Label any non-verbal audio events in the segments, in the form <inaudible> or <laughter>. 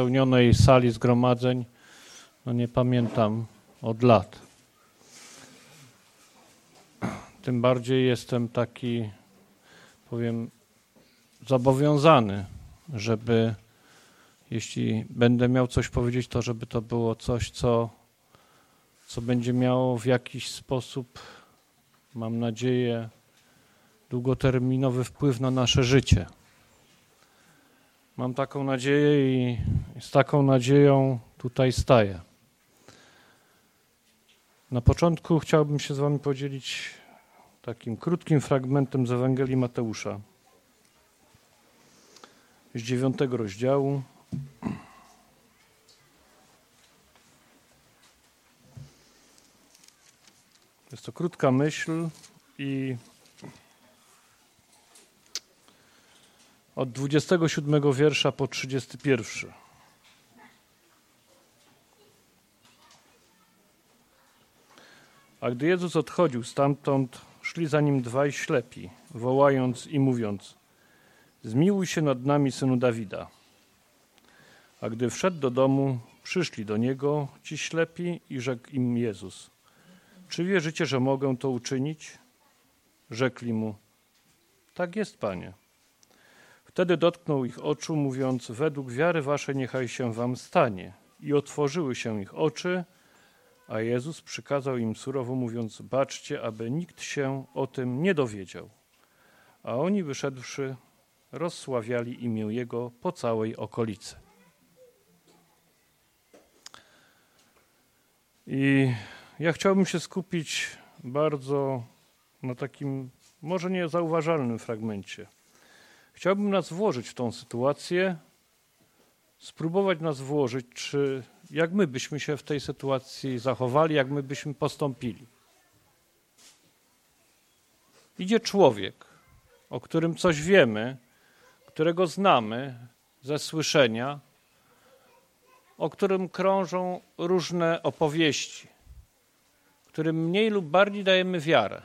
pełnionej sali zgromadzeń, no nie pamiętam od lat. Tym bardziej jestem taki, powiem, zobowiązany, żeby jeśli będę miał coś powiedzieć, to żeby to było coś, co, co będzie miało w jakiś sposób, mam nadzieję, długoterminowy wpływ na nasze życie. Mam taką nadzieję i z taką nadzieją tutaj staję. Na początku chciałbym się z Wami podzielić takim krótkim fragmentem z Ewangelii Mateusza z dziewiątego rozdziału. Jest to krótka myśl i od 27 wiersza po 31. A gdy Jezus odchodził stamtąd, szli za nim dwaj ślepi, wołając i mówiąc: Zmiłuj się nad nami, synu Dawida. A gdy wszedł do domu, przyszli do niego ci ślepi i rzekł im Jezus: Czy wierzycie, że mogę to uczynić? Rzekli mu: Tak jest, panie. Wtedy dotknął ich oczu, mówiąc: Według wiary waszej niechaj się wam stanie. I otworzyły się ich oczy, a Jezus przykazał im surowo, mówiąc: Baczcie, aby nikt się o tym nie dowiedział. A oni wyszedłszy, rozsławiali imię Jego po całej okolicy. I ja chciałbym się skupić bardzo na takim, może niezauważalnym fragmencie. Chciałbym nas włożyć w tą sytuację, spróbować nas włożyć, czy jak my byśmy się w tej sytuacji zachowali, jak my byśmy postąpili. Idzie człowiek, o którym coś wiemy, którego znamy ze słyszenia, o którym krążą różne opowieści, którym mniej lub bardziej dajemy wiarę.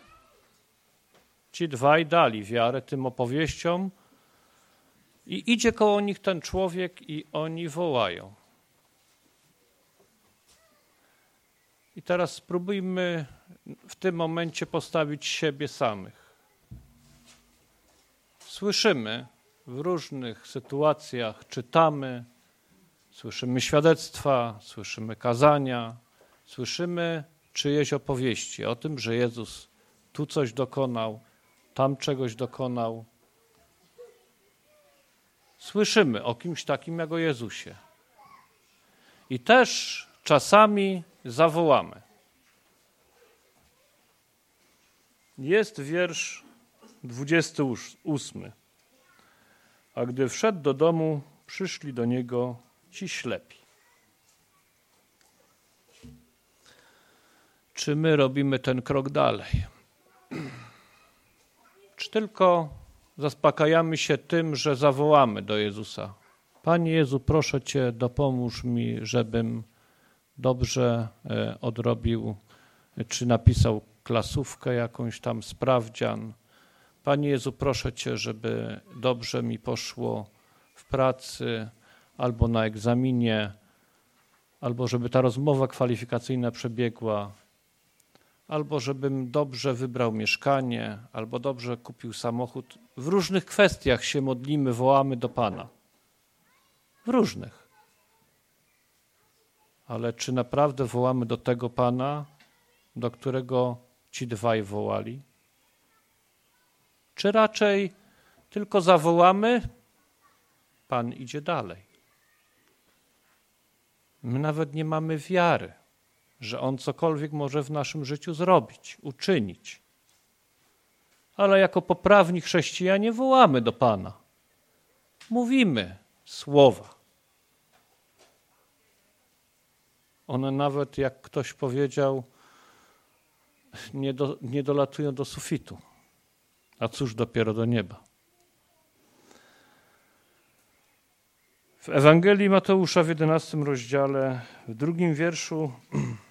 Ci dwaj dali wiarę tym opowieściom i idzie koło nich ten człowiek i oni wołają. I teraz spróbujmy w tym momencie postawić siebie samych. Słyszymy w różnych sytuacjach, czytamy, słyszymy świadectwa, słyszymy kazania, słyszymy czyjeś opowieści o tym, że Jezus tu coś dokonał, tam czegoś dokonał. Słyszymy o kimś takim jak o Jezusie. I też czasami zawołamy. Jest wiersz 28. A gdy wszedł do domu, przyszli do niego ci ślepi. Czy my robimy ten krok dalej? Czy tylko zaspokajamy się tym, że zawołamy do Jezusa? Panie Jezu, proszę Cię, dopomóż mi, żebym dobrze e, odrobił, czy napisał klasówkę jakąś tam, sprawdzian. Panie Jezu, proszę Cię, żeby dobrze mi poszło w pracy albo na egzaminie, albo żeby ta rozmowa kwalifikacyjna przebiegła, albo żebym dobrze wybrał mieszkanie, albo dobrze kupił samochód. W różnych kwestiach się modlimy, wołamy do Pana. W różnych ale czy naprawdę wołamy do tego Pana, do którego ci dwaj wołali? Czy raczej tylko zawołamy, Pan idzie dalej? My nawet nie mamy wiary, że On cokolwiek może w naszym życiu zrobić, uczynić. Ale jako poprawni chrześcijanie wołamy do Pana. Mówimy słowa. One nawet, jak ktoś powiedział, nie, do, nie dolatują do sufitu, a cóż dopiero do nieba. W Ewangelii Mateusza w 11 rozdziale, w drugim wierszu <clears throat>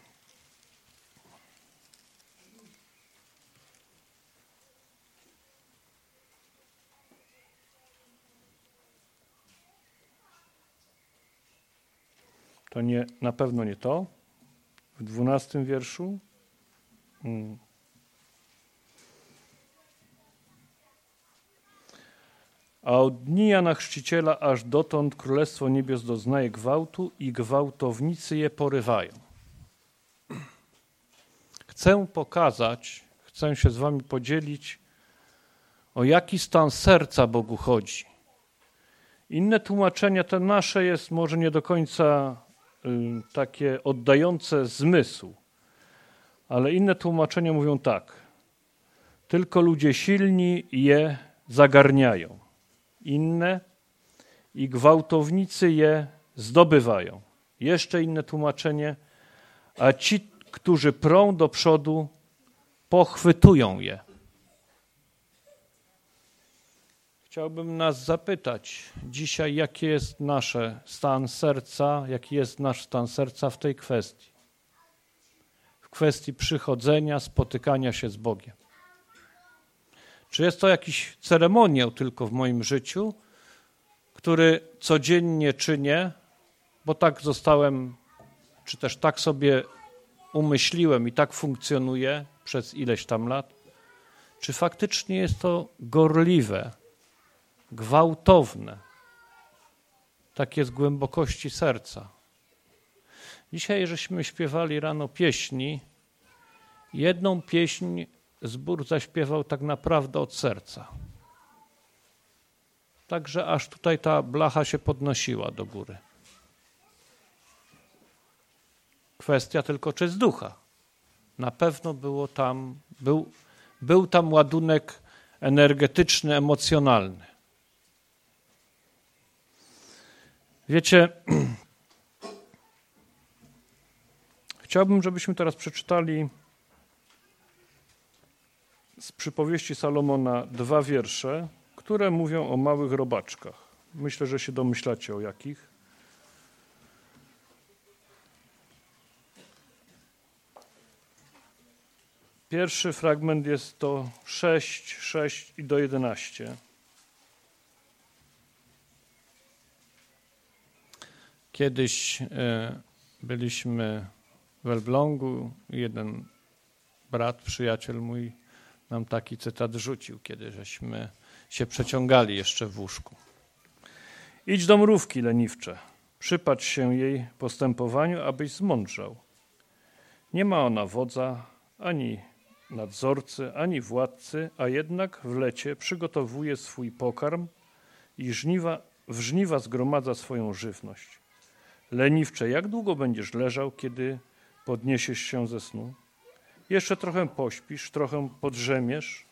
To nie, na pewno nie to. W dwunastym wierszu. Hmm. A od dni Jana Chrzciciela aż dotąd Królestwo Niebios doznaje gwałtu i gwałtownicy je porywają. Chcę pokazać, chcę się z wami podzielić, o jaki stan serca Bogu chodzi. Inne tłumaczenia, te nasze jest może nie do końca takie oddające zmysł, ale inne tłumaczenia mówią tak. Tylko ludzie silni je zagarniają. Inne i gwałtownicy je zdobywają. Jeszcze inne tłumaczenie, a ci, którzy prą do przodu, pochwytują je. Chciałbym nas zapytać dzisiaj, jaki jest nasz stan serca, jaki jest nasz stan serca w tej kwestii. W kwestii przychodzenia, spotykania się z Bogiem. Czy jest to jakiś ceremoniał tylko w moim życiu, który codziennie czynię, bo tak zostałem, czy też tak sobie umyśliłem i tak funkcjonuje przez ileś tam lat? Czy faktycznie jest to gorliwe, gwałtowne, takie z głębokości serca? Dzisiaj, żeśmy śpiewali rano pieśni, jedną pieśń zbór zaśpiewał tak naprawdę od serca. Także aż tutaj ta blacha się podnosiła do góry. Kwestia tylko, czy z ducha. Na pewno było tam, był, był tam ładunek energetyczny, emocjonalny. Wiecie, <clears throat> chciałbym, żebyśmy teraz przeczytali z przypowieści Salomona dwa wiersze, które mówią o małych robaczkach. Myślę, że się domyślacie o jakich. Pierwszy fragment jest to 6, 6 i do 11. Kiedyś e, byliśmy w Elblągu jeden brat, przyjaciel mój nam taki cytat rzucił, kiedy żeśmy się przeciągali jeszcze w łóżku. Idź do mrówki leniwcze, przypatrz się jej postępowaniu, abyś zmądrzał. Nie ma ona wodza, ani nadzorcy, ani władcy, a jednak w lecie przygotowuje swój pokarm i żniwa, w żniwa zgromadza swoją żywność. Leniwcze, jak długo będziesz leżał, kiedy podniesiesz się ze snu? Jeszcze trochę pośpisz, trochę podrzemiesz,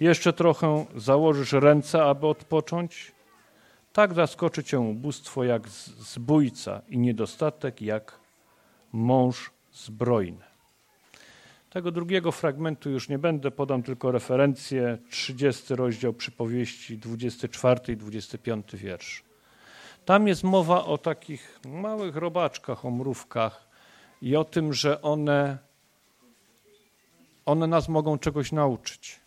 jeszcze trochę założysz ręce, aby odpocząć. Tak zaskoczy cię ubóstwo jak zbójca i niedostatek jak mąż zbrojny. Tego drugiego fragmentu już nie będę, podam tylko referencję, 30 rozdział przypowieści, 24 i 25 wiersz. Tam jest mowa o takich małych robaczkach, o mrówkach, i o tym, że one, one nas mogą czegoś nauczyć.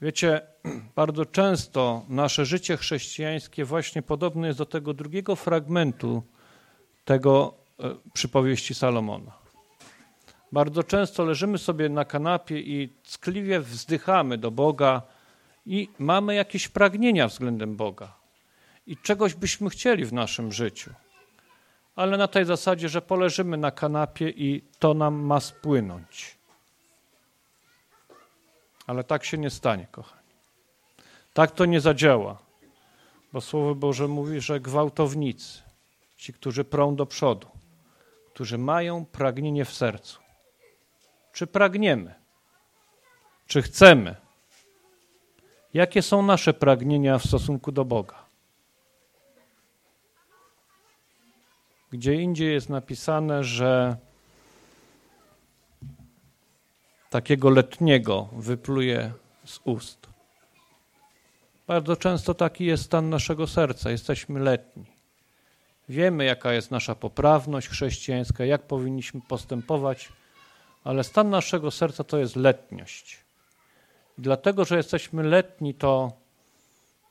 Wiecie, <clears throat> bardzo często nasze życie chrześcijańskie właśnie podobne jest do tego drugiego fragmentu tego e, przypowieści Salomona. Bardzo często leżymy sobie na kanapie i ckliwie wzdychamy do Boga i mamy jakieś pragnienia względem Boga. I czegoś byśmy chcieli w naszym życiu ale na tej zasadzie, że poleżymy na kanapie i to nam ma spłynąć. Ale tak się nie stanie, kochani. Tak to nie zadziała, bo Słowo Boże mówi, że gwałtownicy, ci, którzy prą do przodu, którzy mają pragnienie w sercu. Czy pragniemy? Czy chcemy? Jakie są nasze pragnienia w stosunku do Boga? Gdzie indziej jest napisane, że takiego letniego wypluje z ust. Bardzo często taki jest stan naszego serca. Jesteśmy letni. Wiemy, jaka jest nasza poprawność chrześcijańska, jak powinniśmy postępować, ale stan naszego serca to jest letniość. Dlatego, że jesteśmy letni, to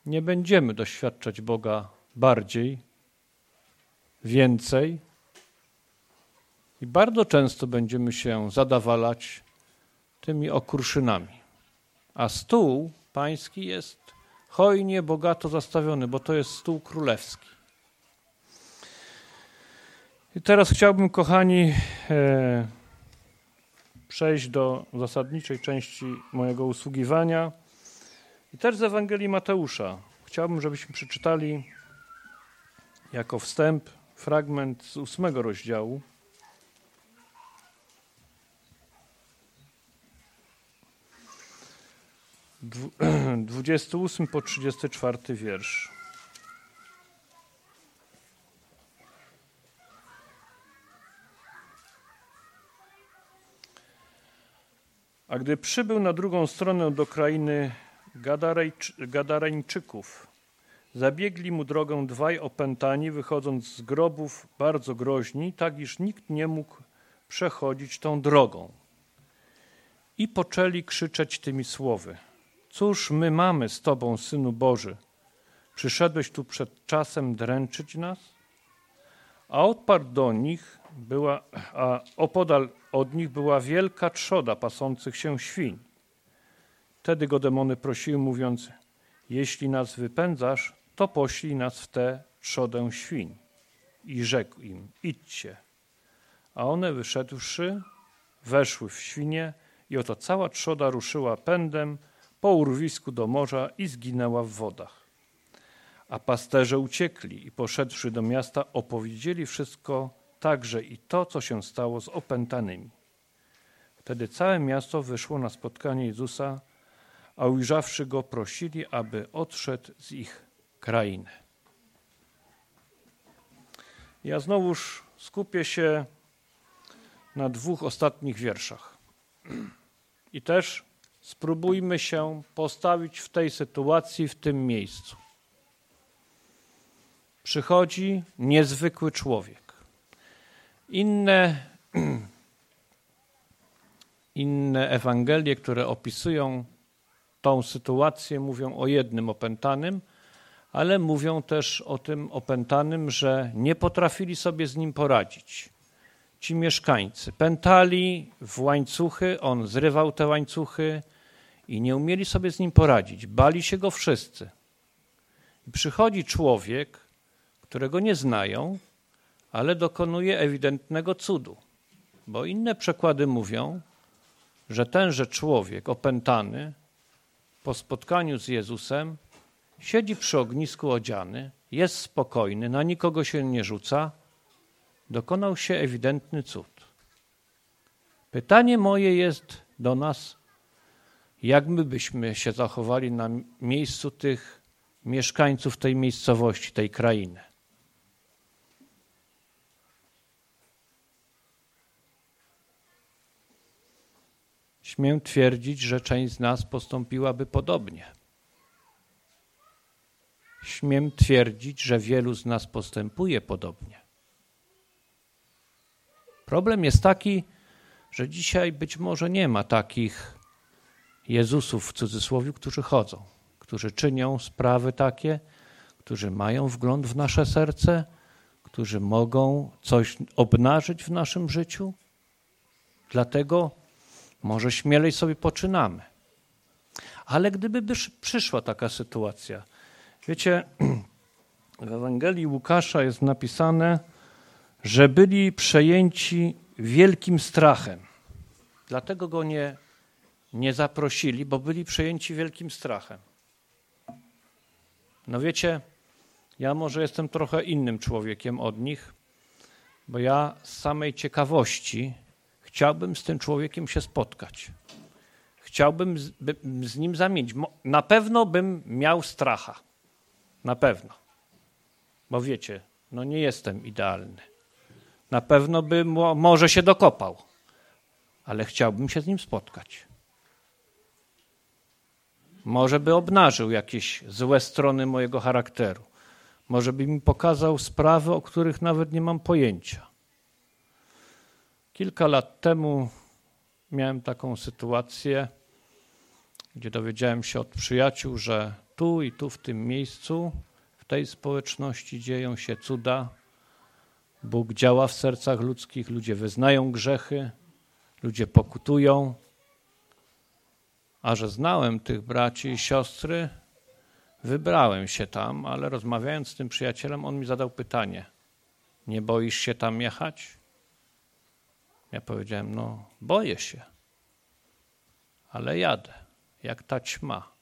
nie będziemy doświadczać Boga bardziej, więcej i bardzo często będziemy się zadawalać tymi okruszynami. A stół pański jest hojnie, bogato zastawiony, bo to jest stół królewski. I teraz chciałbym, kochani, e, przejść do zasadniczej części mojego usługiwania. I też z Ewangelii Mateusza. Chciałbym, żebyśmy przeczytali jako wstęp fragment z ósmego rozdziału. 28 <clears throat> po 34 wiersz. A gdy przybył na drugą stronę do krainy Gadareńczyków, zabiegli mu drogę dwaj opętani, wychodząc z grobów bardzo groźni, tak iż nikt nie mógł przechodzić tą drogą. I poczęli krzyczeć tymi słowy – Cóż my mamy z Tobą, Synu Boży? Przyszedłeś tu przed czasem dręczyć nas? A odparł do nich była, a opodal od nich była wielka trzoda pasących się świń. Wtedy go demony prosiły, mówiąc, jeśli nas wypędzasz, to poślij nas w tę trzodę świń. I rzekł im, idźcie. A one wyszedłszy, weszły w świnie i oto cała trzoda ruszyła pędem, po urwisku do morza i zginęła w wodach. A pasterze uciekli i poszedłszy do miasta, opowiedzieli wszystko, także i to, co się stało z opętanymi. Wtedy całe miasto wyszło na spotkanie Jezusa, a ujrzawszy go, prosili, aby odszedł z ich krainy. Ja znowuż skupię się na dwóch ostatnich wierszach. I też Spróbujmy się postawić w tej sytuacji, w tym miejscu. Przychodzi niezwykły człowiek. Inne, <clears throat> inne Ewangelie, które opisują tą sytuację, mówią o jednym opętanym, ale mówią też o tym opętanym, że nie potrafili sobie z nim poradzić. Ci mieszkańcy pętali w łańcuchy, on zrywał te łańcuchy, i nie umieli sobie z nim poradzić. Bali się go wszyscy. I przychodzi człowiek, którego nie znają, ale dokonuje ewidentnego cudu. Bo inne przekłady mówią, że tenże człowiek opętany po spotkaniu z Jezusem siedzi przy ognisku odziany, jest spokojny, na nikogo się nie rzuca, dokonał się ewidentny cud. Pytanie moje jest do nas, jak my byśmy się zachowali na miejscu tych mieszkańców tej miejscowości, tej krainy. Śmiem twierdzić, że część z nas postąpiłaby podobnie. Śmiem twierdzić, że wielu z nas postępuje podobnie. Problem jest taki, że dzisiaj być może nie ma takich Jezusów w cudzysłowie, którzy chodzą, którzy czynią sprawy takie, którzy mają wgląd w nasze serce, którzy mogą coś obnażyć w naszym życiu. Dlatego może śmielej sobie poczynamy. Ale gdyby przyszła taka sytuacja, wiecie, w Ewangelii Łukasza jest napisane, że byli przejęci wielkim strachem. Dlatego go nie nie zaprosili, bo byli przejęci wielkim strachem. No wiecie, ja może jestem trochę innym człowiekiem od nich, bo ja z samej ciekawości chciałbym z tym człowiekiem się spotkać. Chciałbym z, by, z nim zamienić. Na pewno bym miał stracha. Na pewno. Bo wiecie, no nie jestem idealny. Na pewno bym może się dokopał, ale chciałbym się z nim spotkać. Może by obnażył jakieś złe strony mojego charakteru. Może by mi pokazał sprawy, o których nawet nie mam pojęcia. Kilka lat temu miałem taką sytuację, gdzie dowiedziałem się od przyjaciół, że tu i tu w tym miejscu, w tej społeczności dzieją się cuda, Bóg działa w sercach ludzkich, ludzie wyznają grzechy, ludzie pokutują. A że znałem tych braci i siostry, wybrałem się tam, ale rozmawiając z tym przyjacielem, on mi zadał pytanie: Nie boisz się tam jechać? Ja powiedziałem: No, boję się, ale jadę, jak ta ćma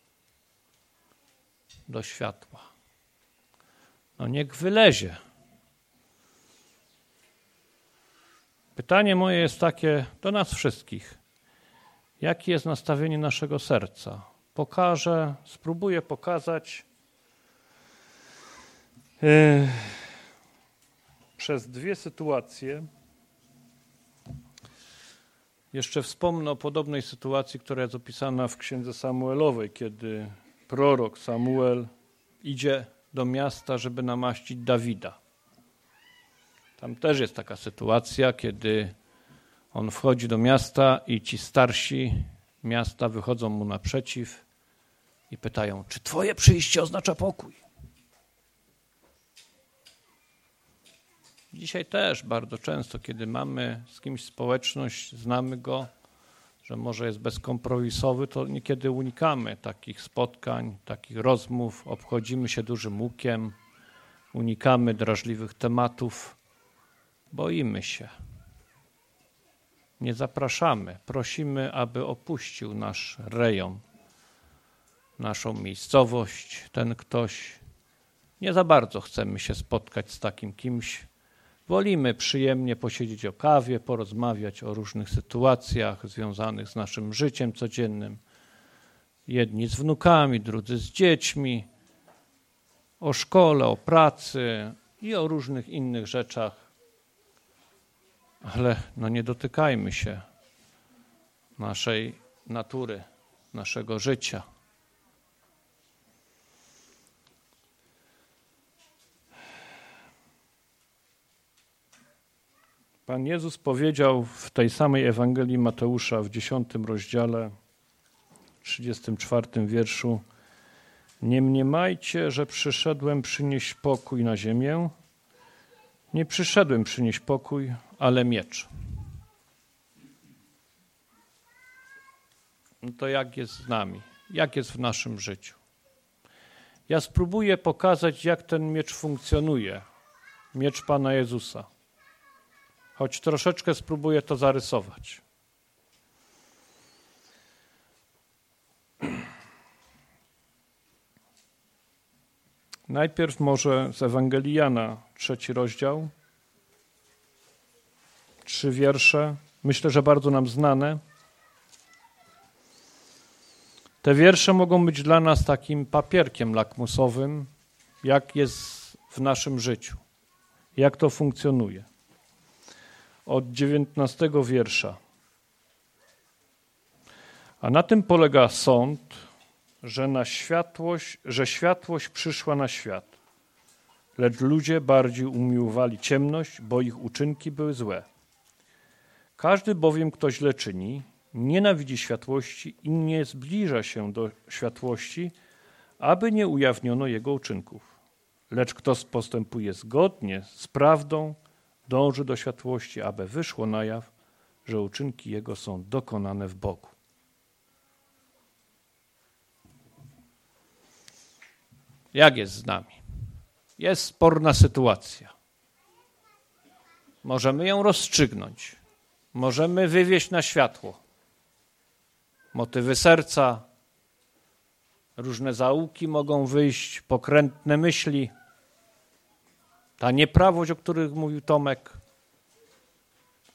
do światła. No, niech wylezie. Pytanie moje jest takie do nas wszystkich. Jakie jest nastawienie naszego serca? Pokażę, spróbuję pokazać yy, przez dwie sytuacje. Jeszcze wspomnę o podobnej sytuacji, która jest opisana w księdze Samuelowej, kiedy prorok Samuel idzie do miasta, żeby namaścić Dawida. Tam też jest taka sytuacja, kiedy on wchodzi do miasta i ci starsi miasta wychodzą mu naprzeciw i pytają, czy twoje przyjście oznacza pokój? Dzisiaj też bardzo często, kiedy mamy z kimś społeczność, znamy go, że może jest bezkompromisowy, to niekiedy unikamy takich spotkań, takich rozmów, obchodzimy się dużym łukiem, unikamy drażliwych tematów, boimy się. Nie zapraszamy, prosimy, aby opuścił nasz rejon, naszą miejscowość, ten ktoś. Nie za bardzo chcemy się spotkać z takim kimś, Wolimy przyjemnie posiedzieć o kawie, porozmawiać o różnych sytuacjach związanych z naszym życiem codziennym. Jedni z wnukami, drudzy z dziećmi, o szkole, o pracy i o różnych innych rzeczach. Ale no nie dotykajmy się naszej natury, naszego życia. Pan Jezus powiedział w tej samej Ewangelii Mateusza w 10 rozdziale, 34 wierszu: Nie mniemajcie, że przyszedłem przynieść pokój na ziemię. Nie przyszedłem przynieść pokój, ale miecz. No to jak jest z nami? Jak jest w naszym życiu? Ja spróbuję pokazać, jak ten miecz funkcjonuje. Miecz Pana Jezusa choć troszeczkę spróbuję to zarysować. Najpierw może z Ewangelii Jana, trzeci rozdział, trzy wiersze, myślę, że bardzo nam znane. Te wiersze mogą być dla nas takim papierkiem lakmusowym, jak jest w naszym życiu, jak to funkcjonuje od dziewiętnastego wiersza. A na tym polega sąd, że, na światłość, że światłość przyszła na świat, lecz ludzie bardziej umiłowali ciemność, bo ich uczynki były złe. Każdy bowiem, kto źle czyni, nienawidzi światłości i nie zbliża się do światłości, aby nie ujawniono jego uczynków. Lecz kto postępuje zgodnie z prawdą, dąży do światłości, aby wyszło na jaw, że uczynki Jego są dokonane w Bogu. Jak jest z nami? Jest sporna sytuacja. Możemy ją rozstrzygnąć. Możemy wywieźć na światło. Motywy serca, różne zaułki mogą wyjść, pokrętne myśli ta nieprawość, o których mówił Tomek.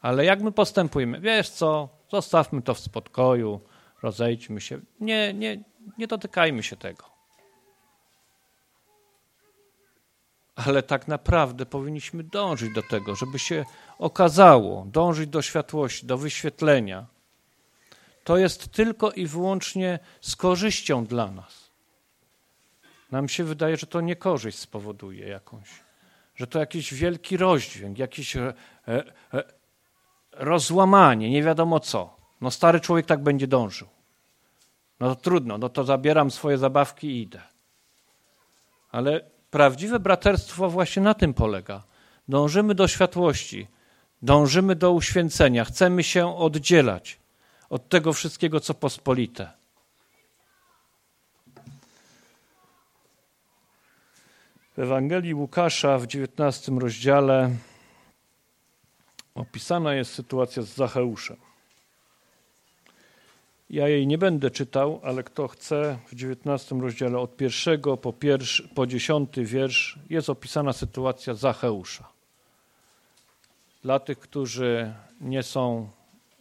Ale jak my postępujemy? Wiesz co, zostawmy to w spokoju, rozejdźmy się. Nie, nie, nie dotykajmy się tego. Ale tak naprawdę powinniśmy dążyć do tego, żeby się okazało, dążyć do światłości, do wyświetlenia. To jest tylko i wyłącznie z korzyścią dla nas. Nam się wydaje, że to niekorzyść spowoduje jakąś że to jakiś wielki rozdźwięk, jakieś e, e, e, rozłamanie, nie wiadomo co. No stary człowiek tak będzie dążył. No to trudno, no to zabieram swoje zabawki i idę. Ale prawdziwe braterstwo właśnie na tym polega. dążymy do światłości, dążymy do uświęcenia, chcemy się oddzielać od tego wszystkiego, co pospolite. W Ewangelii Łukasza w 19 rozdziale opisana jest sytuacja z Zacheuszem. Ja jej nie będę czytał, ale kto chce, w 19 rozdziale od pierwszego po, pierwszy, po dziesiąty wiersz jest opisana sytuacja Zacheusza. Dla tych, którzy nie są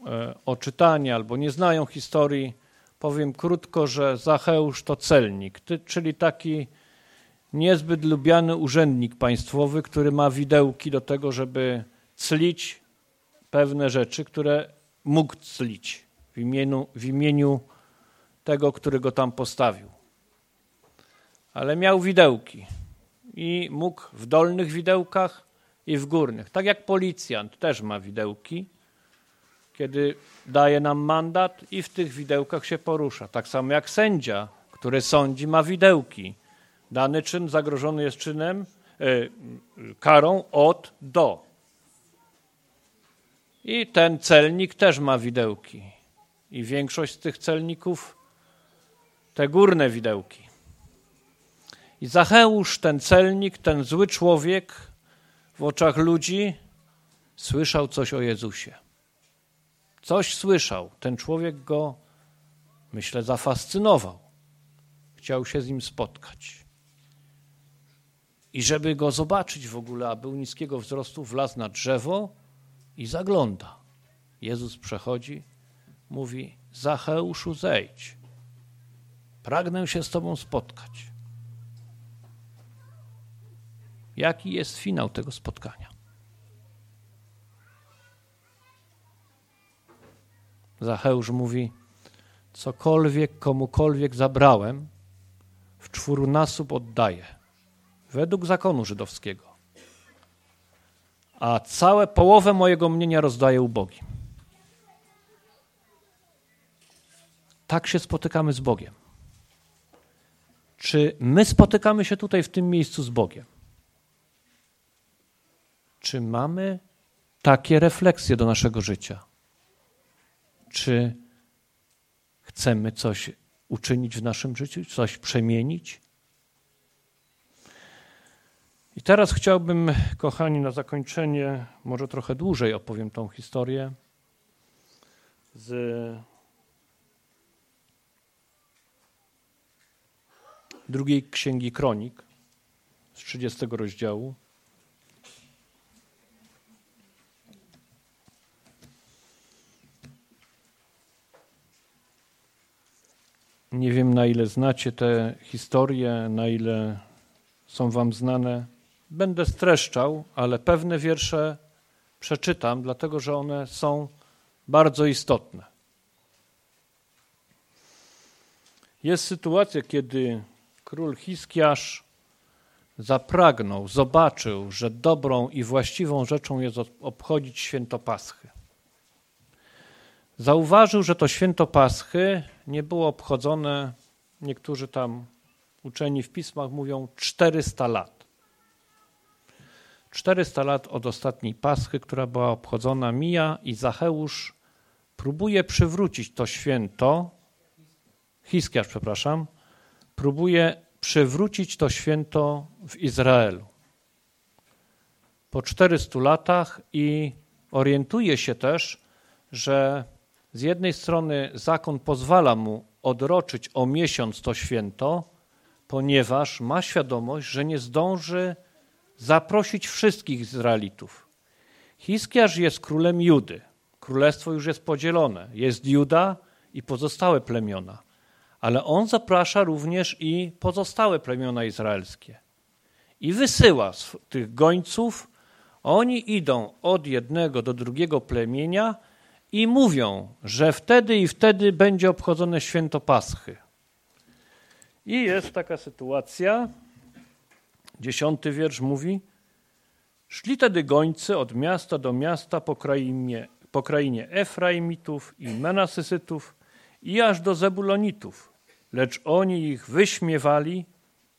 e, oczytani albo nie znają historii, powiem krótko, że Zacheusz to celnik, czyli taki niezbyt lubiany urzędnik państwowy, który ma widełki do tego, żeby clić pewne rzeczy, które mógł clić w imieniu, w imieniu tego, który go tam postawił. Ale miał widełki i mógł w dolnych widełkach i w górnych. Tak jak policjant też ma widełki, kiedy daje nam mandat i w tych widełkach się porusza. Tak samo jak sędzia, który sądzi, ma widełki. Dany czyn zagrożony jest czynem, y, karą od do. I ten celnik też ma widełki. I większość z tych celników te górne widełki. I Zacheusz, ten celnik, ten zły człowiek w oczach ludzi słyszał coś o Jezusie. Coś słyszał. Ten człowiek go, myślę, zafascynował. Chciał się z nim spotkać. I żeby go zobaczyć w ogóle, a był niskiego wzrostu, wlazł na drzewo i zagląda. Jezus przechodzi, mówi: Zacheuszu, zejdź. Pragnę się z Tobą spotkać. Jaki jest finał tego spotkania? Zacheusz mówi: Cokolwiek komukolwiek zabrałem, w czwórnasób oddaję, według zakonu żydowskiego a całe połowę mojego mnienia rozdaję ubogim. Tak się spotykamy z Bogiem. Czy my spotykamy się tutaj w tym miejscu z Bogiem? Czy mamy takie refleksje do naszego życia? Czy chcemy coś uczynić w naszym życiu, coś przemienić? I teraz chciałbym, kochani, na zakończenie, może trochę dłużej opowiem tą historię z drugiej księgi Kronik, z 30 rozdziału. Nie wiem, na ile znacie te historie, na ile są wam znane będę streszczał, ale pewne wiersze przeczytam, dlatego że one są bardzo istotne. Jest sytuacja, kiedy król Hiskiasz zapragnął, zobaczył, że dobrą i właściwą rzeczą jest obchodzić święto Paschy. Zauważył, że to święto Paschy nie było obchodzone, niektórzy tam uczeni w pismach mówią 400 lat. 400 lat od ostatniej Paschy, która była obchodzona, mija i Zacheusz próbuje przywrócić to święto, Hiskiarz, przepraszam, próbuje przywrócić to święto w Izraelu. Po 400 latach i orientuje się też, że z jednej strony zakon pozwala mu odroczyć o miesiąc to święto, ponieważ ma świadomość, że nie zdąży zaprosić wszystkich Izraelitów. Hiskiarz jest królem Judy. Królestwo już jest podzielone. Jest Juda i pozostałe plemiona. Ale on zaprasza również i pozostałe plemiona izraelskie. I wysyła tych gońców. Oni idą od jednego do drugiego plemienia i mówią, że wtedy i wtedy będzie obchodzone święto Paschy. I jest taka sytuacja, Dziesiąty wiersz mówi: Szli tedy gońcy od miasta do miasta po krainie, po krainie Efraimitów i Menasysytów i aż do Zebulonitów, lecz oni ich wyśmiewali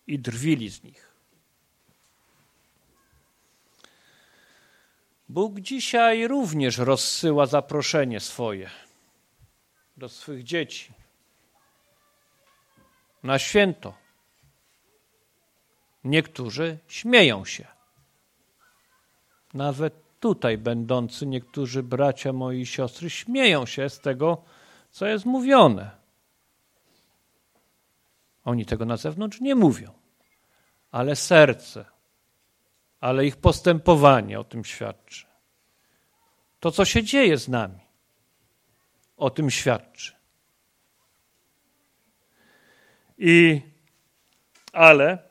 i drwili z nich. Bóg dzisiaj również rozsyła zaproszenie swoje do swych dzieci na święto. Niektórzy śmieją się. Nawet tutaj będący niektórzy bracia moi i siostry śmieją się z tego, co jest mówione. Oni tego na zewnątrz nie mówią, ale serce, ale ich postępowanie o tym świadczy. To, co się dzieje z nami, o tym świadczy. I ale,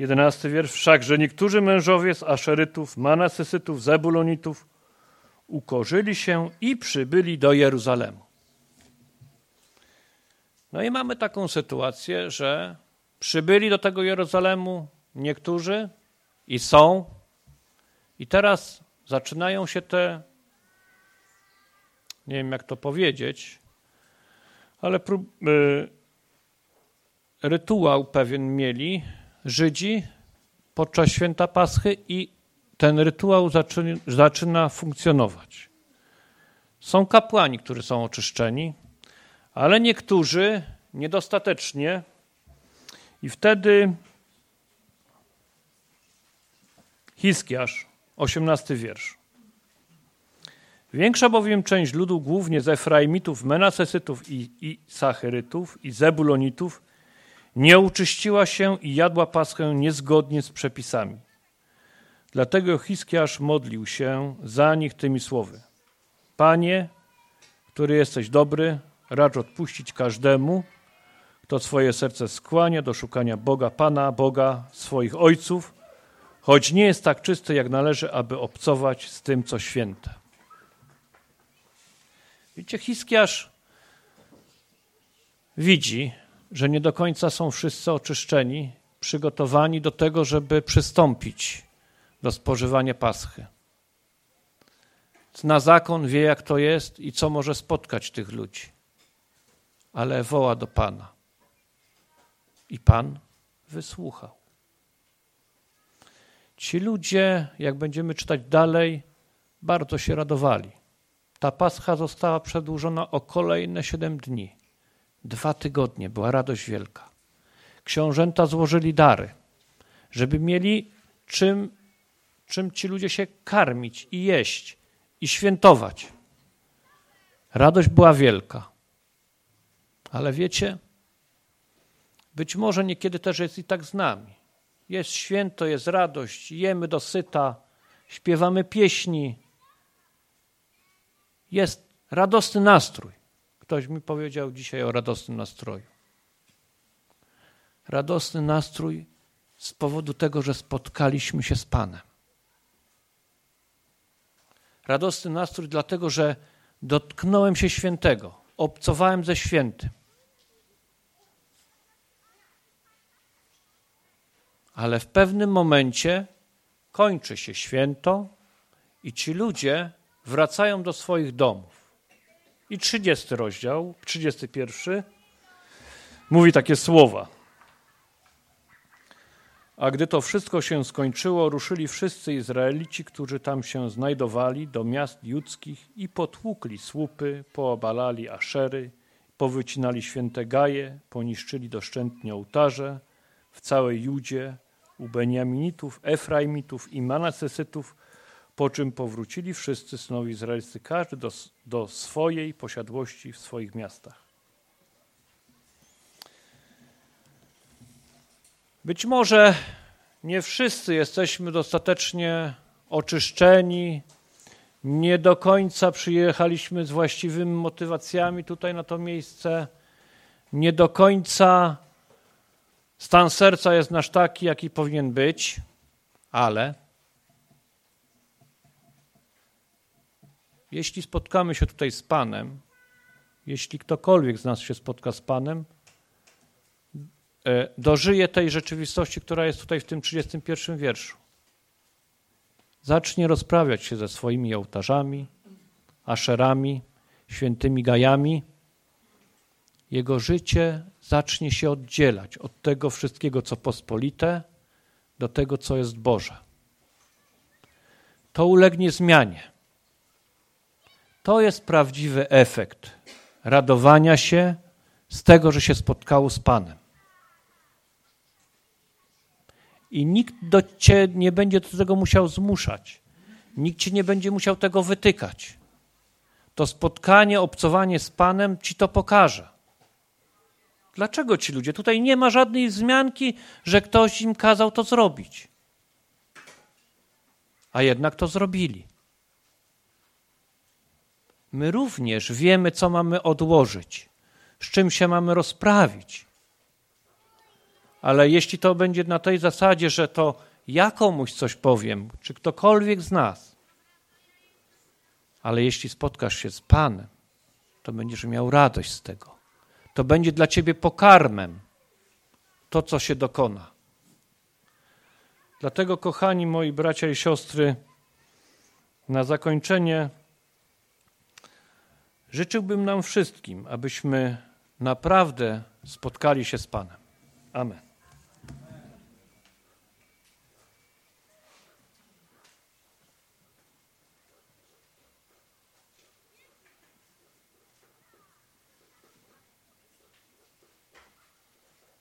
jedenasty wiersz, wszakże niektórzy mężowie z Aszerytów, Manasesytów, Zebulonitów ukorzyli się i przybyli do Jeruzalemu. No i mamy taką sytuację, że przybyli do tego Jerozolemu niektórzy i są, i teraz zaczynają się te, nie wiem jak to powiedzieć, ale prób, y, rytuał pewien mieli Żydzi podczas święta Paschy i ten rytuał zaczyna, funkcjonować. Są kapłani, którzy są oczyszczeni, ale niektórzy niedostatecznie i wtedy Hiskiarz, 18 wiersz. Większa bowiem część ludu, głównie z Efraimitów, Menasesytów i, i Sacherytów i Zebulonitów, nie uczyściła się i jadła paschę niezgodnie z przepisami. Dlatego Hiskiarz modlił się za nich tymi słowy. Panie, który jesteś dobry, racz odpuścić każdemu, kto swoje serce skłania do szukania Boga, Pana, Boga swoich ojców, choć nie jest tak czysty, jak należy, aby obcować z tym, co święte. Widzicie, Hiskiarz widzi, że nie do końca są wszyscy oczyszczeni, przygotowani do tego, żeby przystąpić do spożywania paschy. Zna zakon, wie jak to jest i co może spotkać tych ludzi. Ale woła do Pana. I Pan wysłuchał. Ci ludzie, jak będziemy czytać dalej, bardzo się radowali. Ta pascha została przedłużona o kolejne siedem dni. Dwa tygodnie, była radość wielka. Książęta złożyli dary, żeby mieli czym, czym ci ludzie się karmić i jeść i świętować. Radość była wielka. Ale wiecie, być może niekiedy też jest i tak z nami. Jest święto, jest radość, jemy dosyta, śpiewamy pieśni. Jest radosny nastrój. Ktoś mi powiedział dzisiaj o radosnym nastroju. Radosny nastrój z powodu tego, że spotkaliśmy się z Panem. Radosny nastrój dlatego, że dotknąłem się świętego, obcowałem ze świętym. Ale w pewnym momencie kończy się święto i ci ludzie wracają do swoich domów. I 30 rozdział, 31 mówi takie słowa. A gdy to wszystko się skończyło, ruszyli wszyscy Izraelici, którzy tam się znajdowali, do miast judzkich i potłukli słupy, poobalali aszery, powycinali święte gaje, poniszczyli doszczętnie ołtarze w całej Judzie, u Beniaminitów, Efraimitów i Manasesytów, po czym powrócili wszyscy synowie izraelscy, każdy do, do swojej posiadłości w swoich miastach. Być może nie wszyscy jesteśmy dostatecznie oczyszczeni, nie do końca przyjechaliśmy z właściwymi motywacjami tutaj na to miejsce, nie do końca Stan serca jest nasz taki, jaki powinien być, ale jeśli spotkamy się tutaj z Panem, jeśli ktokolwiek z nas się spotka z Panem, e, dożyje tej rzeczywistości, która jest tutaj w tym 31 wierszu. Zacznie rozprawiać się ze swoimi ołtarzami, aszerami, świętymi gajami. Jego życie zacznie się oddzielać od tego wszystkiego, co pospolite, do tego, co jest Boże. to ulegnie zmianie. To jest prawdziwy efekt radowania się z tego, że się spotkało z Panem. I nikt do cię nie będzie do tego musiał zmuszać. Nikt ci nie będzie musiał tego wytykać. To spotkanie, obcowanie z Panem ci to pokaże. Dlaczego ci ludzie? Tutaj nie ma żadnej wzmianki, że ktoś im kazał to zrobić. A jednak to zrobili. My również wiemy, co mamy odłożyć, z czym się mamy rozprawić. Ale jeśli to będzie na tej zasadzie, że to ja komuś coś powiem, czy ktokolwiek z nas, ale jeśli spotkasz się z Panem, to będziesz miał radość z tego. To będzie dla ciebie pokarmem to, co się dokona. Dlatego, kochani moi bracia i siostry, na zakończenie życzyłbym nam wszystkim, abyśmy naprawdę spotkali się z Panem. Amen.